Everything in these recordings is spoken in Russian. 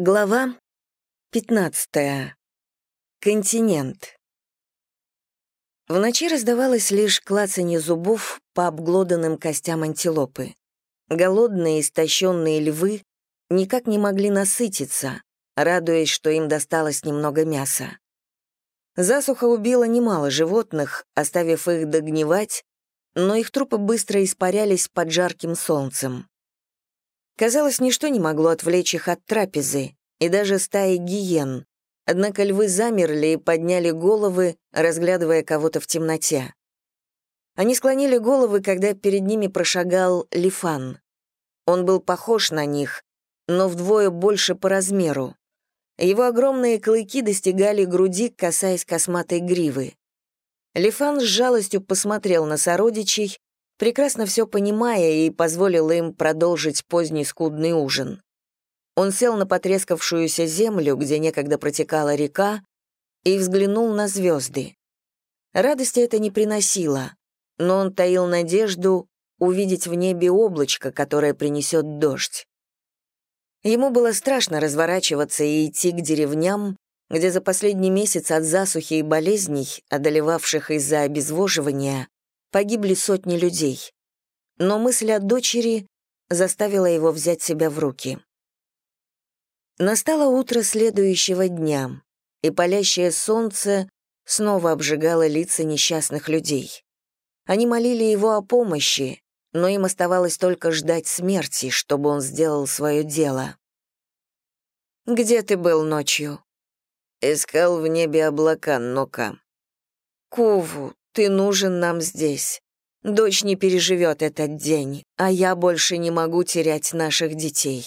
Глава 15. Континент. В ночи раздавалось лишь клацанье зубов по обглоданным костям антилопы. Голодные, истощенные львы никак не могли насытиться, радуясь, что им досталось немного мяса. Засуха убила немало животных, оставив их догнивать, но их трупы быстро испарялись под жарким солнцем. Казалось, ничто не могло отвлечь их от трапезы, и даже стаи гиен. Однако львы замерли и подняли головы, разглядывая кого-то в темноте. Они склонили головы, когда перед ними прошагал Лифан. Он был похож на них, но вдвое больше по размеру. Его огромные клыки достигали груди, касаясь косматой гривы. Лифан с жалостью посмотрел на сородичей, прекрасно все понимая и позволил им продолжить поздний скудный ужин. Он сел на потрескавшуюся землю, где некогда протекала река, и взглянул на звезды. Радости это не приносило, но он таил надежду увидеть в небе облачко, которое принесет дождь. Ему было страшно разворачиваться и идти к деревням, где за последний месяц от засухи и болезней, одолевавших из-за обезвоживания, погибли сотни людей. Но мысль о дочери заставила его взять себя в руки. Настало утро следующего дня, и палящее солнце снова обжигало лица несчастных людей. Они молили его о помощи, но им оставалось только ждать смерти, чтобы он сделал свое дело. «Где ты был ночью?» «Искал в небе облака, Нока». «Куву, ты нужен нам здесь. Дочь не переживет этот день, а я больше не могу терять наших детей».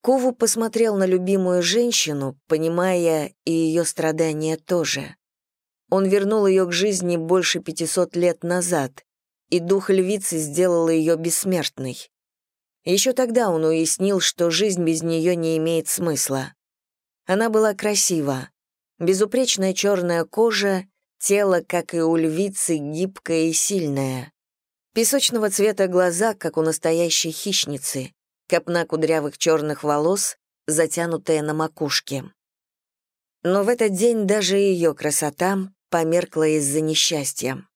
Кову посмотрел на любимую женщину, понимая и ее страдания тоже. Он вернул ее к жизни больше 500 лет назад, и дух львицы сделал ее бессмертной. Еще тогда он уяснил, что жизнь без нее не имеет смысла. Она была красива. Безупречная черная кожа Тело, как и у львицы, гибкое и сильное. Песочного цвета глаза, как у настоящей хищницы. Копна кудрявых черных волос, затянутая на макушке. Но в этот день даже ее красота померкла из-за несчастья.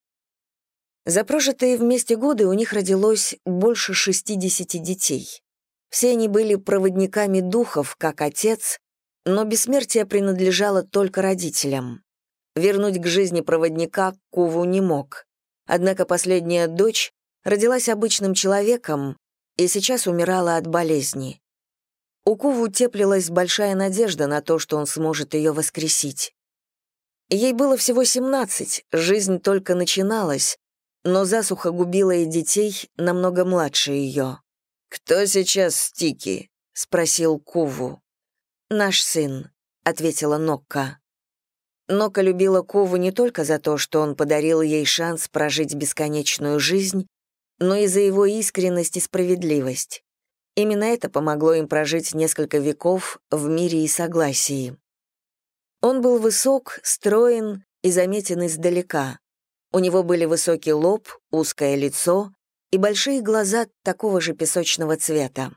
За прожитые вместе годы у них родилось больше 60 детей. Все они были проводниками духов, как отец, но бессмертие принадлежало только родителям. Вернуть к жизни проводника Куву не мог. Однако последняя дочь родилась обычным человеком и сейчас умирала от болезни. У Куву теплилась большая надежда на то, что он сможет ее воскресить. Ей было всего 17, жизнь только начиналась, но засуха губила и детей намного младше ее. «Кто сейчас Стики?» — спросил Куву. «Наш сын», — ответила Нокка. Нока любила Кову не только за то, что он подарил ей шанс прожить бесконечную жизнь, но и за его искренность и справедливость. Именно это помогло им прожить несколько веков в мире и согласии. Он был высок, строен и заметен издалека. У него были высокий лоб, узкое лицо и большие глаза такого же песочного цвета.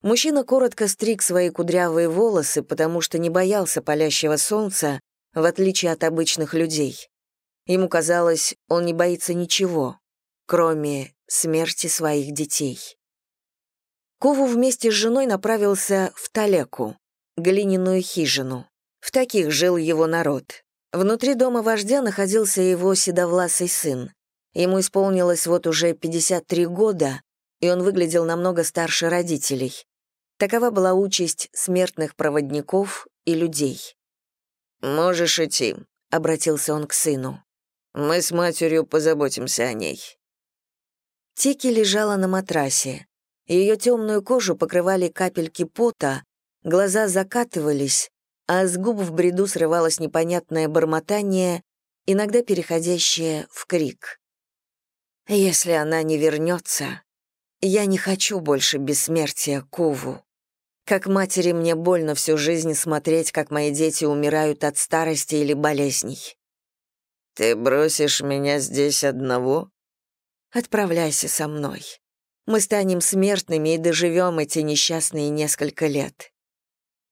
Мужчина коротко стриг свои кудрявые волосы, потому что не боялся палящего солнца в отличие от обычных людей. Ему казалось, он не боится ничего, кроме смерти своих детей. Кову вместе с женой направился в Талеку, глиняную хижину. В таких жил его народ. Внутри дома вождя находился его седовласый сын. Ему исполнилось вот уже 53 года, и он выглядел намного старше родителей. Такова была участь смертных проводников и людей. «Можешь идти», — обратился он к сыну. «Мы с матерью позаботимся о ней». Тики лежала на матрасе. Ее темную кожу покрывали капельки пота, глаза закатывались, а с губ в бреду срывалось непонятное бормотание, иногда переходящее в крик. «Если она не вернется, я не хочу больше бессмертия Куву». Как матери мне больно всю жизнь смотреть, как мои дети умирают от старости или болезней. Ты бросишь меня здесь одного? Отправляйся со мной. Мы станем смертными и доживем эти несчастные несколько лет.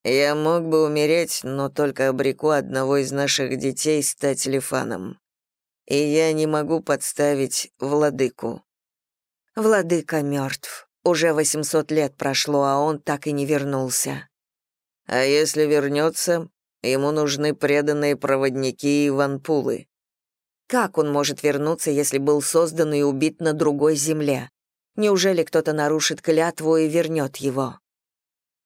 Я мог бы умереть, но только обреку одного из наших детей стать Лифаном. И я не могу подставить владыку. Владыка мертв. Уже 800 лет прошло, а он так и не вернулся. А если вернется, ему нужны преданные проводники и ванпулы. Как он может вернуться, если был создан и убит на другой земле? Неужели кто-то нарушит клятву и вернет его?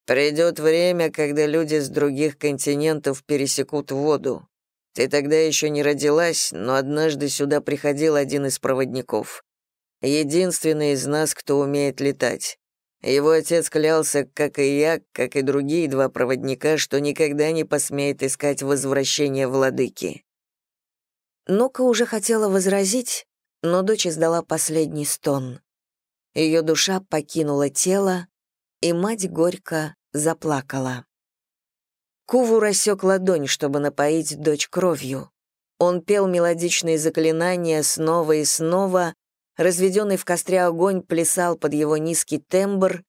Придет время, когда люди с других континентов пересекут воду. Ты тогда еще не родилась, но однажды сюда приходил один из проводников. Единственный из нас, кто умеет летать. Его отец клялся, как и я, как и другие два проводника, что никогда не посмеет искать возвращение владыки. Нока уже хотела возразить, но дочь издала последний стон. Ее душа покинула тело, и мать горько заплакала. Куву рассек ладонь, чтобы напоить дочь кровью. Он пел мелодичные заклинания снова и снова, разведенный в костре огонь плясал под его низкий тембр,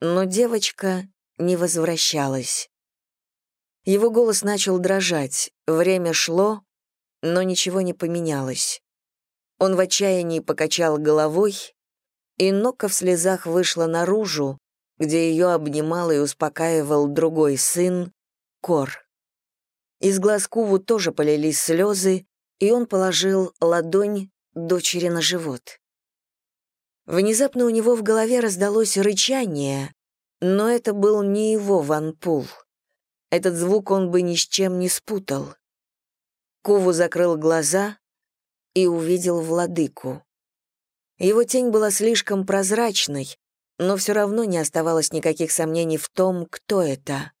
но девочка не возвращалась. Его голос начал дрожать, время шло, но ничего не поменялось. Он в отчаянии покачал головой, и Нока в слезах вышла наружу, где ее обнимал и успокаивал другой сын, Кор. Из глаз Куву тоже полились слезы, и он положил ладонь дочери на живот. Внезапно у него в голове раздалось рычание, но это был не его ванпул. Этот звук он бы ни с чем не спутал. Куву закрыл глаза и увидел владыку. Его тень была слишком прозрачной, но все равно не оставалось никаких сомнений в том, кто это.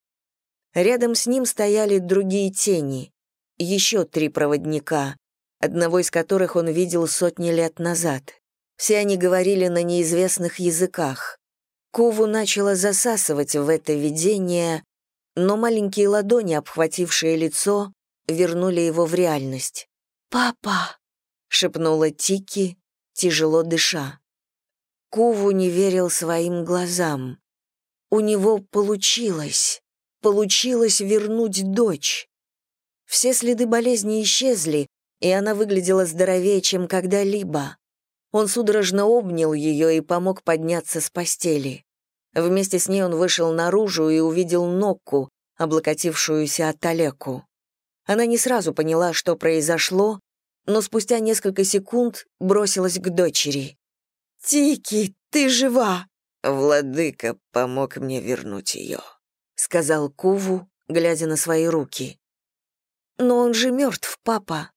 Рядом с ним стояли другие тени, еще три проводника, одного из которых он видел сотни лет назад. Все они говорили на неизвестных языках. Кову начало засасывать в это видение, но маленькие ладони, обхватившие лицо, вернули его в реальность. «Папа!» — шепнула Тики, тяжело дыша. Куву не верил своим глазам. У него получилось. Получилось вернуть дочь. Все следы болезни исчезли, и она выглядела здоровее, чем когда-либо. Он судорожно обнял ее и помог подняться с постели. Вместе с ней он вышел наружу и увидел Нокку, облокотившуюся от Талеку. Она не сразу поняла, что произошло, но спустя несколько секунд бросилась к дочери. «Тики, ты жива!» «Владыка помог мне вернуть ее», — сказал Куву, глядя на свои руки. «Но он же мертв, папа».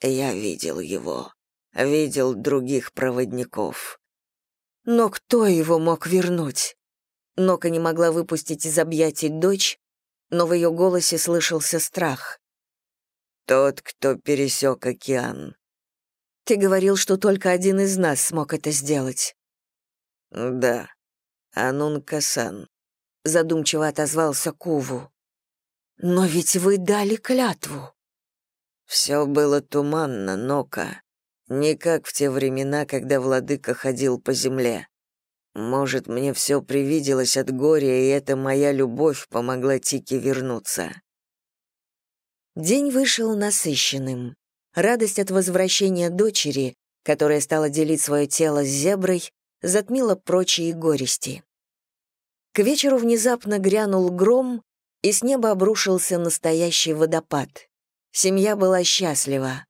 «Я видел его, видел других проводников». «Но кто его мог вернуть?» Нока не могла выпустить из объятий дочь, но в ее голосе слышался страх. «Тот, кто пересек океан. Ты говорил, что только один из нас смог это сделать. Да, Анун Касан. Задумчиво отозвался Куву. Но ведь вы дали клятву. Все было туманно, Нока. Не как в те времена, когда владыка ходил по земле. Может, мне все привиделось от горя, и эта моя любовь помогла Тике вернуться. День вышел насыщенным. Радость от возвращения дочери, которая стала делить свое тело с зеброй, затмила прочие горести. К вечеру внезапно грянул гром, и с неба обрушился настоящий водопад. Семья была счастлива.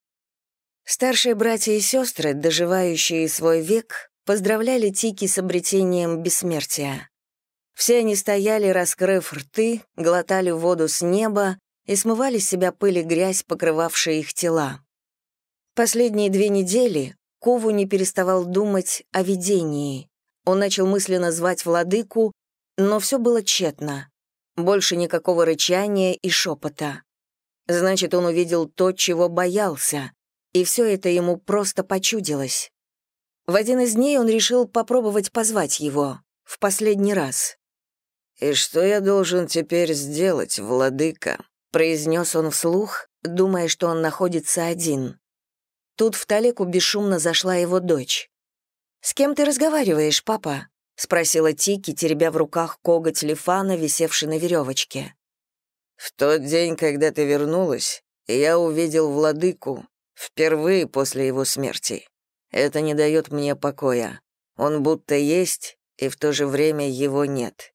Старшие братья и сестры, доживающие свой век, поздравляли Тики с обретением бессмертия. Все они стояли, раскрыв рты, глотали воду с неба и смывали с себя пыль и грязь, покрывавшие их тела. Последние две недели Кову не переставал думать о видении. Он начал мысленно звать владыку, но все было тщетно. Больше никакого рычания и шепота. Значит, он увидел то, чего боялся, и все это ему просто почудилось. В один из дней он решил попробовать позвать его, в последний раз. «И что я должен теперь сделать, владыка?» произнес он вслух, думая, что он находится один. Тут в Талеку бесшумно зашла его дочь. «С кем ты разговариваешь, папа?» спросила Тики, теребя в руках коготь Лифана, висевший на веревочке. «В тот день, когда ты вернулась, я увидел владыку, впервые после его смерти. Это не дает мне покоя. Он будто есть, и в то же время его нет».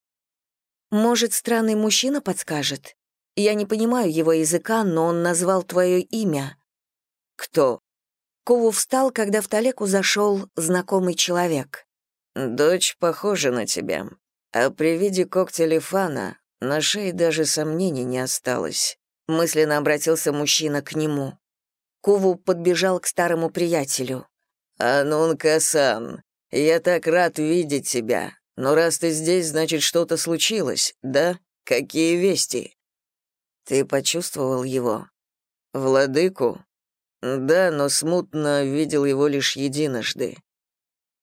«Может, странный мужчина подскажет? Я не понимаю его языка, но он назвал твое имя». «Кто?» Кову встал, когда в Талеку зашел знакомый человек. «Дочь похожа на тебя. А при виде когтя Лифана на шее даже сомнений не осталось». Мысленно обратился мужчина к нему. Куву подбежал к старому приятелю. «Анун-Касан, я так рад видеть тебя. Но раз ты здесь, значит, что-то случилось, да? Какие вести?» «Ты почувствовал его?» «Владыку?» «Да, но смутно видел его лишь единожды».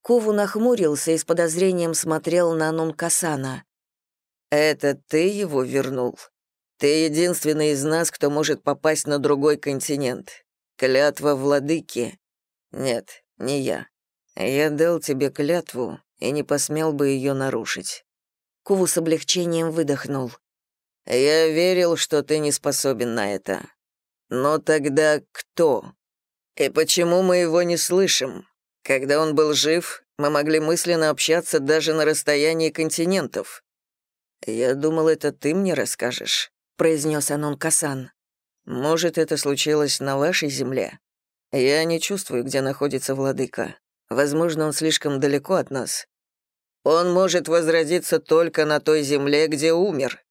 Кову нахмурился и с подозрением смотрел на Нункасана. «Это ты его вернул? Ты единственный из нас, кто может попасть на другой континент. Клятва владыки. Нет, не я. Я дал тебе клятву и не посмел бы ее нарушить». Куву с облегчением выдохнул. «Я верил, что ты не способен на это. Но тогда кто? И почему мы его не слышим? Когда он был жив, мы могли мысленно общаться даже на расстоянии континентов. Я думал, это ты мне расскажешь, произнес Анон Касан. Может, это случилось на вашей земле? Я не чувствую, где находится владыка. Возможно, он слишком далеко от нас. Он может возродиться только на той земле, где умер.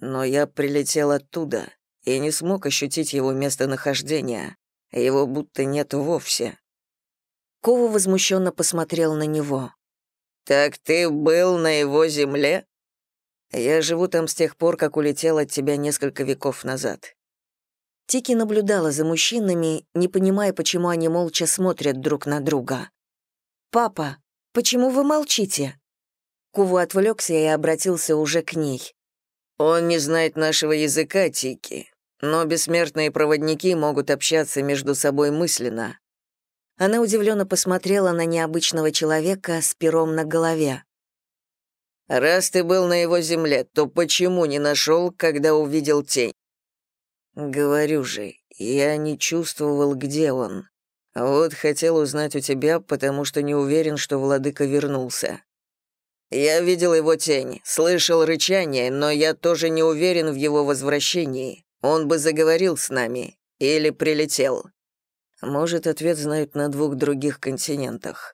Но я прилетел оттуда, и не смог ощутить его местонахождение. Его будто нет вовсе. Кова возмущенно посмотрел на него. «Так ты был на его земле?» «Я живу там с тех пор, как улетел от тебя несколько веков назад». Тики наблюдала за мужчинами, не понимая, почему они молча смотрят друг на друга. «Папа, почему вы молчите?» Куву отвлекся и обратился уже к ней. «Он не знает нашего языка, Тики. Но бессмертные проводники могут общаться между собой мысленно. Она удивленно посмотрела на необычного человека с пером на голове. «Раз ты был на его земле, то почему не нашел, когда увидел тень?» «Говорю же, я не чувствовал, где он. Вот хотел узнать у тебя, потому что не уверен, что владыка вернулся. Я видел его тень, слышал рычание, но я тоже не уверен в его возвращении. Он бы заговорил с нами или прилетел. Может, ответ знают на двух других континентах.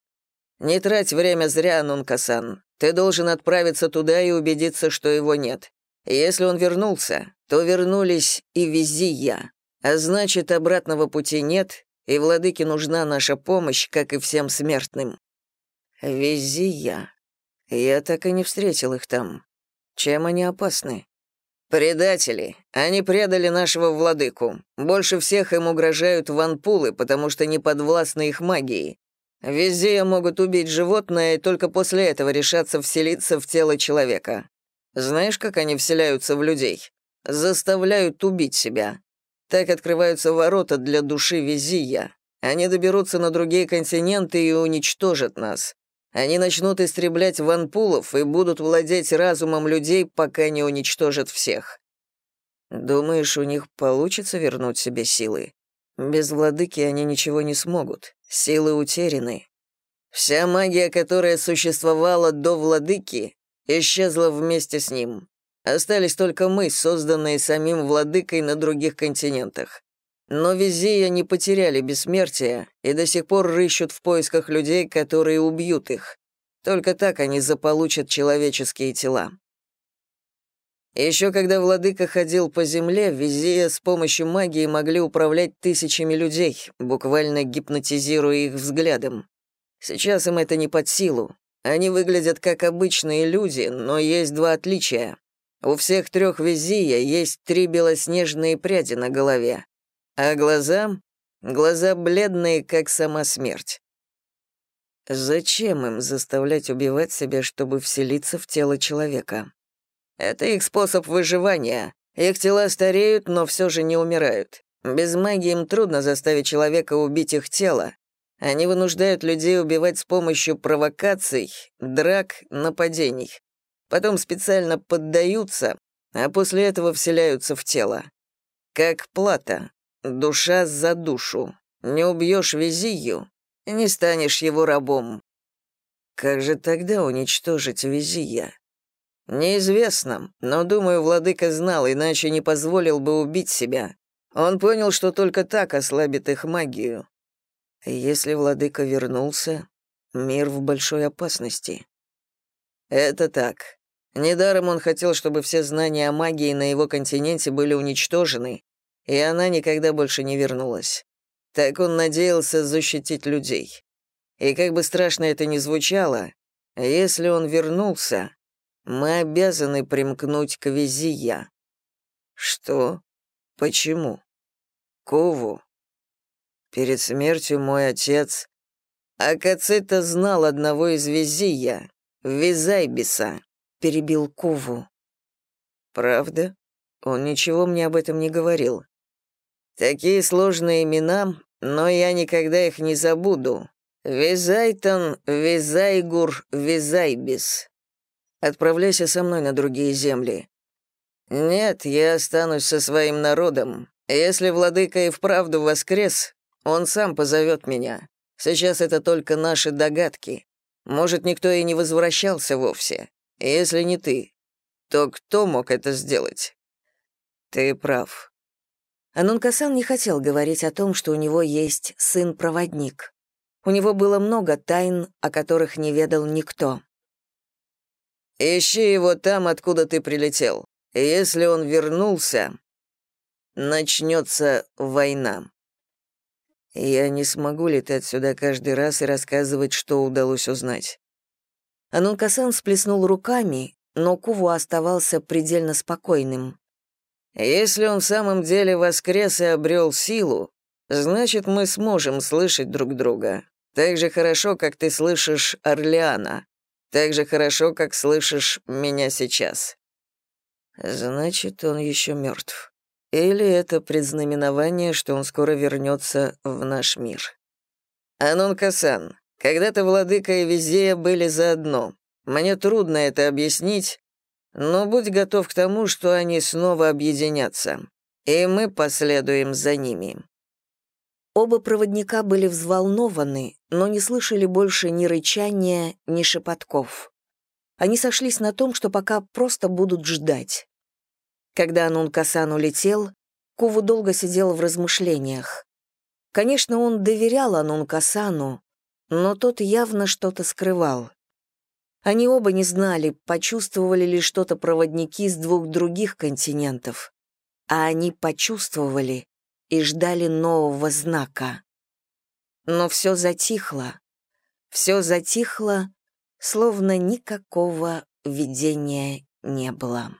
Не трать время зря, Нункасан. Ты должен отправиться туда и убедиться, что его нет. Если он вернулся, то вернулись и Визия. А значит, обратного пути нет, и владыке нужна наша помощь, как и всем смертным. Визия. Я так и не встретил их там. Чем они опасны? «Предатели. Они предали нашего владыку. Больше всех им угрожают ванпулы, потому что не подвластны их магии. Везде могут убить животное и только после этого решаться вселиться в тело человека. Знаешь, как они вселяются в людей? Заставляют убить себя. Так открываются ворота для души Визия. Они доберутся на другие континенты и уничтожат нас. Они начнут истреблять ванпулов и будут владеть разумом людей, пока не уничтожат всех. Думаешь, у них получится вернуть себе силы? Без владыки они ничего не смогут. Силы утеряны. Вся магия, которая существовала до владыки, исчезла вместе с ним. Остались только мы, созданные самим владыкой на других континентах. Но Визия не потеряли бессмертие и до сих пор рыщут в поисках людей, которые убьют их. Только так они заполучат человеческие тела. Еще когда владыка ходил по земле, Визия с помощью магии могли управлять тысячами людей, буквально гипнотизируя их взглядом. Сейчас им это не под силу. Они выглядят как обычные люди, но есть два отличия. У всех трех Визия есть три белоснежные пряди на голове. А глаза? Глаза бледные, как сама смерть. Зачем им заставлять убивать себя, чтобы вселиться в тело человека? Это их способ выживания. Их тела стареют, но все же не умирают. Без магии им трудно заставить человека убить их тело. Они вынуждают людей убивать с помощью провокаций, драк, нападений. Потом специально поддаются, а после этого вселяются в тело. Как плата. Душа за душу. Не убьешь Визию, не станешь его рабом. Как же тогда уничтожить Визия? Неизвестно, но, думаю, владыка знал, иначе не позволил бы убить себя. Он понял, что только так ослабит их магию. Если владыка вернулся, мир в большой опасности. Это так. Недаром он хотел, чтобы все знания о магии на его континенте были уничтожены, и она никогда больше не вернулась. Так он надеялся защитить людей. И как бы страшно это ни звучало, если он вернулся, мы обязаны примкнуть к Визия. Что? Почему? Кову. Перед смертью мой отец... Акацита знал одного из Визия, Визайбиса, перебил Кову. Правда? Он ничего мне об этом не говорил. Такие сложные имена, но я никогда их не забуду. Визайтон, Визайгур, Визайбис. Отправляйся со мной на другие земли. Нет, я останусь со своим народом. Если владыка и вправду воскрес, он сам позовет меня. Сейчас это только наши догадки. Может, никто и не возвращался вовсе. Если не ты, то кто мог это сделать? Ты прав. Анункасан не хотел говорить о том, что у него есть сын-проводник. У него было много тайн, о которых не ведал никто. «Ищи его там, откуда ты прилетел. Если он вернулся, начнется война». Я не смогу летать сюда каждый раз и рассказывать, что удалось узнать. Анункасан сплеснул руками, но Куву оставался предельно спокойным. Если он в самом деле воскрес и обрел силу, значит, мы сможем слышать друг друга. Так же хорошо, как ты слышишь Орлеана. Так же хорошо, как слышишь меня сейчас. Значит, он еще мертв. Или это предзнаменование, что он скоро вернется в наш мир. Анун-Касан, когда-то владыка и Визея были заодно. Мне трудно это объяснить, но будь готов к тому, что они снова объединятся, и мы последуем за ними». Оба проводника были взволнованы, но не слышали больше ни рычания, ни шепотков. Они сошлись на том, что пока просто будут ждать. Когда Анун-Касан улетел, Куву долго сидел в размышлениях. Конечно, он доверял Анун-Касану, но тот явно что-то скрывал. Они оба не знали, почувствовали ли что-то проводники с двух других континентов. А они почувствовали и ждали нового знака. Но все затихло. Все затихло, словно никакого видения не было.